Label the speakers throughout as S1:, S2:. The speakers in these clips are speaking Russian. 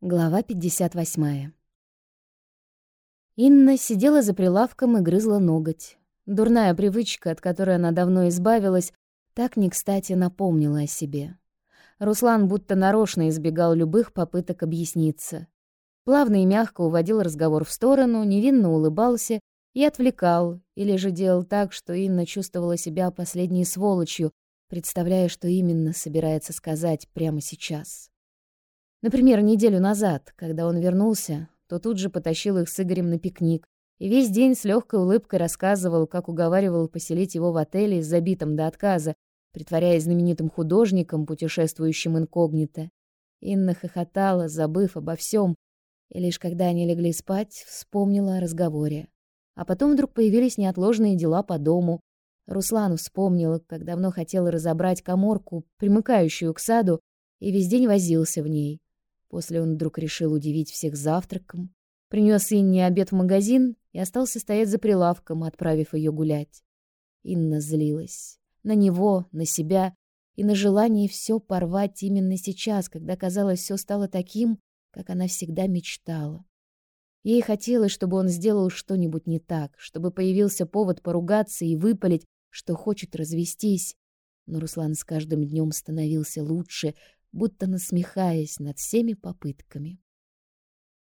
S1: Глава 58. Инна сидела за прилавком и грызла ноготь. Дурная привычка, от которой она давно избавилась, так не кстати напомнила о себе. Руслан будто нарочно избегал любых попыток объясниться. Плавно и мягко уводил разговор в сторону, невинно улыбался и отвлекал, или же делал так, что Инна чувствовала себя последней сволочью, представляя, что именно собирается сказать прямо сейчас. Например, неделю назад, когда он вернулся, то тут же потащил их с Игорем на пикник и весь день с легкой улыбкой рассказывал, как уговаривал поселить его в отеле с забитым до отказа, притворяясь знаменитым художником, путешествующим инкогнито. Инна хохотала, забыв обо всем, и лишь когда они легли спать, вспомнила о разговоре. А потом вдруг появились неотложные дела по дому. Руслан вспомнил, как давно хотел разобрать коморку, примыкающую к саду, и весь день возился в ней. После он вдруг решил удивить всех завтраком. Принес Инне обед в магазин и остался стоять за прилавком, отправив ее гулять. Инна злилась. На него, на себя и на желание все порвать именно сейчас, когда, казалось, все стало таким, как она всегда мечтала. Ей хотелось, чтобы он сделал что-нибудь не так, чтобы появился повод поругаться и выпалить, что хочет развестись. Но Руслан с каждым днем становился лучше, будто насмехаясь над всеми попытками.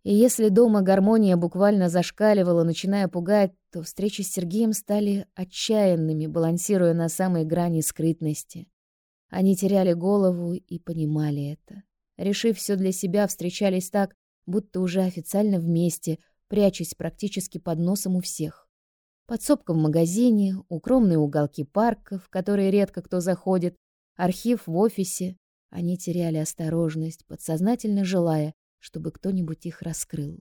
S1: И если дома гармония буквально зашкаливала, начиная пугать, то встречи с Сергеем стали отчаянными, балансируя на самой грани скрытности. Они теряли голову и понимали это. Решив все для себя, встречались так, будто уже официально вместе, прячась практически под носом у всех. Подсобка в магазине, укромные уголки парка, в которые редко кто заходит, архив в офисе, они теряли осторожность, подсознательно желая, чтобы кто-нибудь их раскрыл.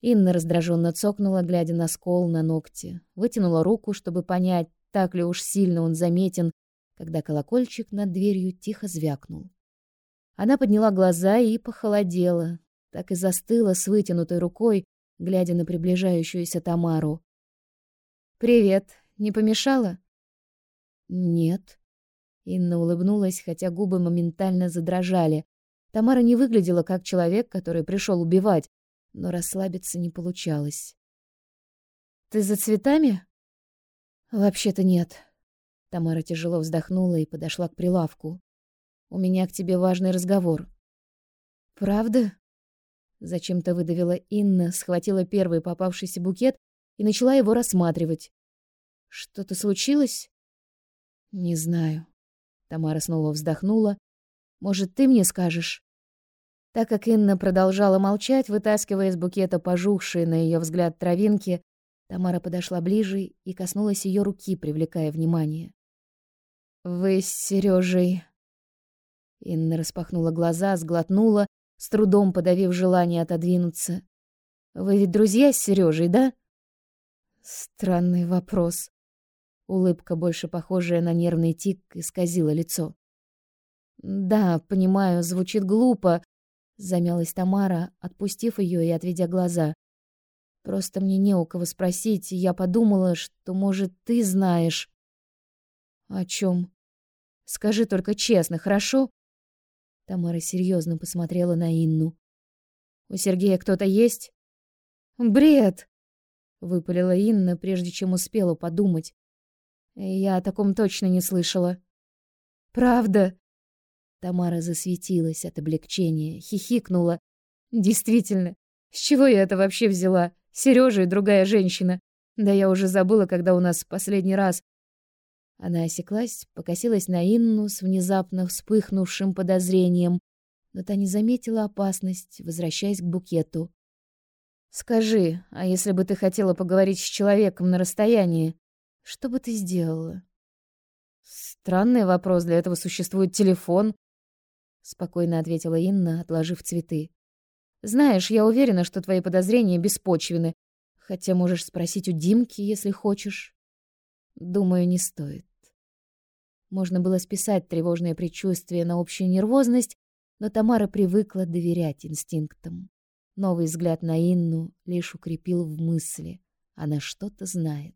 S1: Инна раздраженно цокнула, глядя на скол на ногте, вытянула руку, чтобы понять, так ли уж сильно он заметен, когда колокольчик над дверью тихо звякнул. Она подняла глаза и похолодела, так и застыла с вытянутой рукой, глядя на приближающуюся Тамару. «Привет, не помешала?» «Нет», Инна улыбнулась, хотя губы моментально задрожали. Тамара не выглядела как человек, который пришел убивать, но расслабиться не получалось. «Ты за цветами?» «Вообще-то нет». Тамара тяжело вздохнула и подошла к прилавку. «У меня к тебе важный разговор». «Правда?» Зачем-то выдавила Инна, схватила первый попавшийся букет и начала его рассматривать. «Что-то случилось?» «Не знаю». Тамара снова вздохнула. Может, ты мне скажешь? Так как Инна продолжала молчать, вытаскивая из букета пожухшие на ее взгляд травинки, Тамара подошла ближе и коснулась ее руки, привлекая внимание. Вы с Сережей. Инна распахнула глаза, сглотнула, с трудом подавив желание отодвинуться. Вы ведь друзья с Сережей, да? Странный вопрос. Улыбка, больше похожая на нервный тик, исказила лицо. «Да, понимаю, звучит глупо», — замялась Тамара, отпустив ее и отведя глаза. «Просто мне не у кого спросить, я подумала, что, может, ты знаешь». «О чем? Скажи только честно, хорошо?» Тамара серьезно посмотрела на Инну. «У Сергея кто-то есть?» «Бред!» — выпалила Инна, прежде чем успела подумать. Я о таком точно не слышала. Правда? Тамара засветилась от облегчения, хихикнула. Действительно, с чего я это вообще взяла? Сережа и другая женщина. Да я уже забыла, когда у нас последний раз. Она осеклась, покосилась на Инну с внезапно вспыхнувшим подозрением, но та не заметила опасность, возвращаясь к букету. Скажи, а если бы ты хотела поговорить с человеком на расстоянии, что бы ты сделала? Странный вопрос, для этого существует телефон, спокойно ответила Инна, отложив цветы. Знаешь, я уверена, что твои подозрения беспочвены, хотя можешь спросить у Димки, если хочешь. Думаю, не стоит. Можно было списать тревожное предчувствие на общую нервозность, но Тамара привыкла доверять инстинктам. Новый взгляд на Инну лишь укрепил в мысли. Она что-то знает.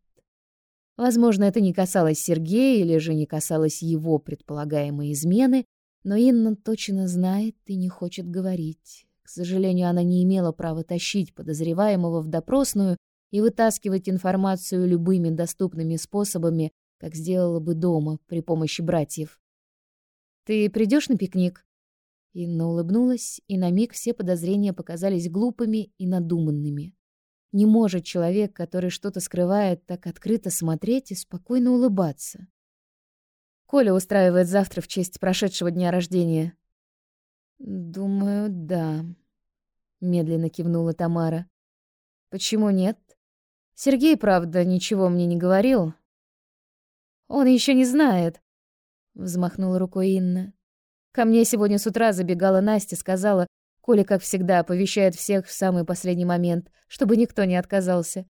S1: Возможно, это не касалось Сергея или же не касалось его предполагаемой измены, но Инна точно знает и не хочет говорить, К сожалению, она не имела права тащить подозреваемого в допросную и вытаскивать информацию любыми доступными способами, как сделала бы дома при помощи братьев. «Ты придешь на пикник?» Инна улыбнулась, и на миг все подозрения показались глупыми и надуманными. Не может человек, который что-то скрывает, так открыто смотреть и спокойно улыбаться. Коля устраивает завтра в честь прошедшего дня рождения. «Думаю, да», — медленно кивнула Тамара. «Почему нет? Сергей, правда, ничего мне не говорил». «Он еще не знает», — взмахнула рукой Инна. «Ко мне сегодня с утра забегала Настя, сказала, Коля, как всегда, оповещает всех в самый последний момент, чтобы никто не отказался.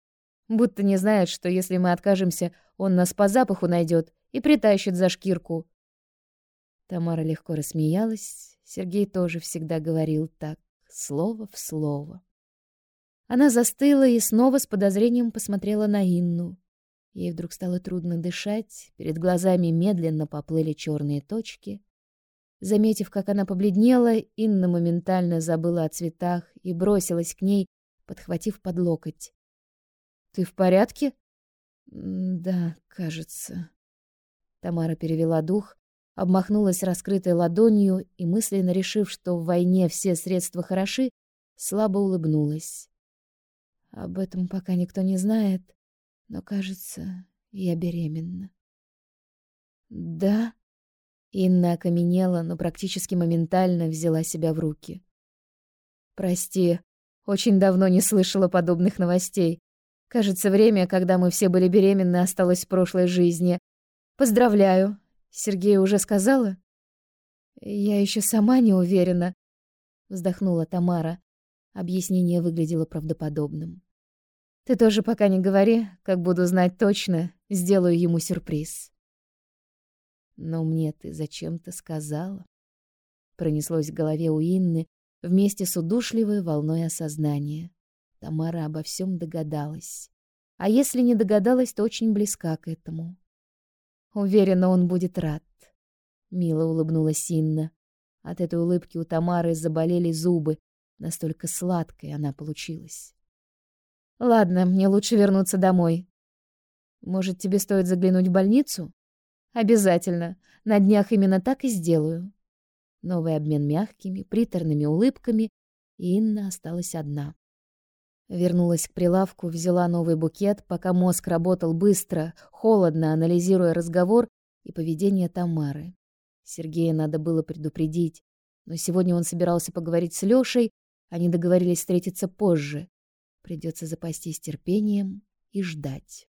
S1: Будто не знает, что если мы откажемся, он нас по запаху найдет и притащит за шкирку. Тамара легко рассмеялась. Сергей тоже всегда говорил так, слово в слово. Она застыла и снова с подозрением посмотрела на Инну. Ей вдруг стало трудно дышать, перед глазами медленно поплыли черные точки. Заметив, как она побледнела, Инна моментально забыла о цветах и бросилась к ней, подхватив под локоть. «Ты в порядке?» «Да, кажется». Тамара перевела дух, обмахнулась раскрытой ладонью и, мысленно решив, что в войне все средства хороши, слабо улыбнулась. «Об этом пока никто не знает, но, кажется, я беременна». «Да?» Инна окаменела, но практически моментально взяла себя в руки. «Прости, очень давно не слышала подобных новостей. Кажется, время, когда мы все были беременны, осталось в прошлой жизни. Поздравляю. Сергею уже сказала?» «Я еще сама не уверена», — вздохнула Тамара. Объяснение выглядело правдоподобным. «Ты тоже пока не говори, как буду знать точно, сделаю ему сюрприз». Но мне ты зачем-то сказала. Пронеслось в голове у Инны вместе с удушливой волной осознания. Тамара обо всем догадалась. А если не догадалась, то очень близка к этому. Уверена, он будет рад. Мило улыбнулась Инна. От этой улыбки у Тамары заболели зубы, настолько сладкой она получилась. Ладно, мне лучше вернуться домой. Может, тебе стоит заглянуть в больницу? Обязательно. На днях именно так и сделаю. Новый обмен мягкими, приторными улыбками, и Инна осталась одна. Вернулась к прилавку, взяла новый букет, пока мозг работал быстро, холодно, анализируя разговор и поведение Тамары. Сергея надо было предупредить, но сегодня он собирался поговорить с Лёшей, они договорились встретиться позже. Придется запастись терпением и ждать.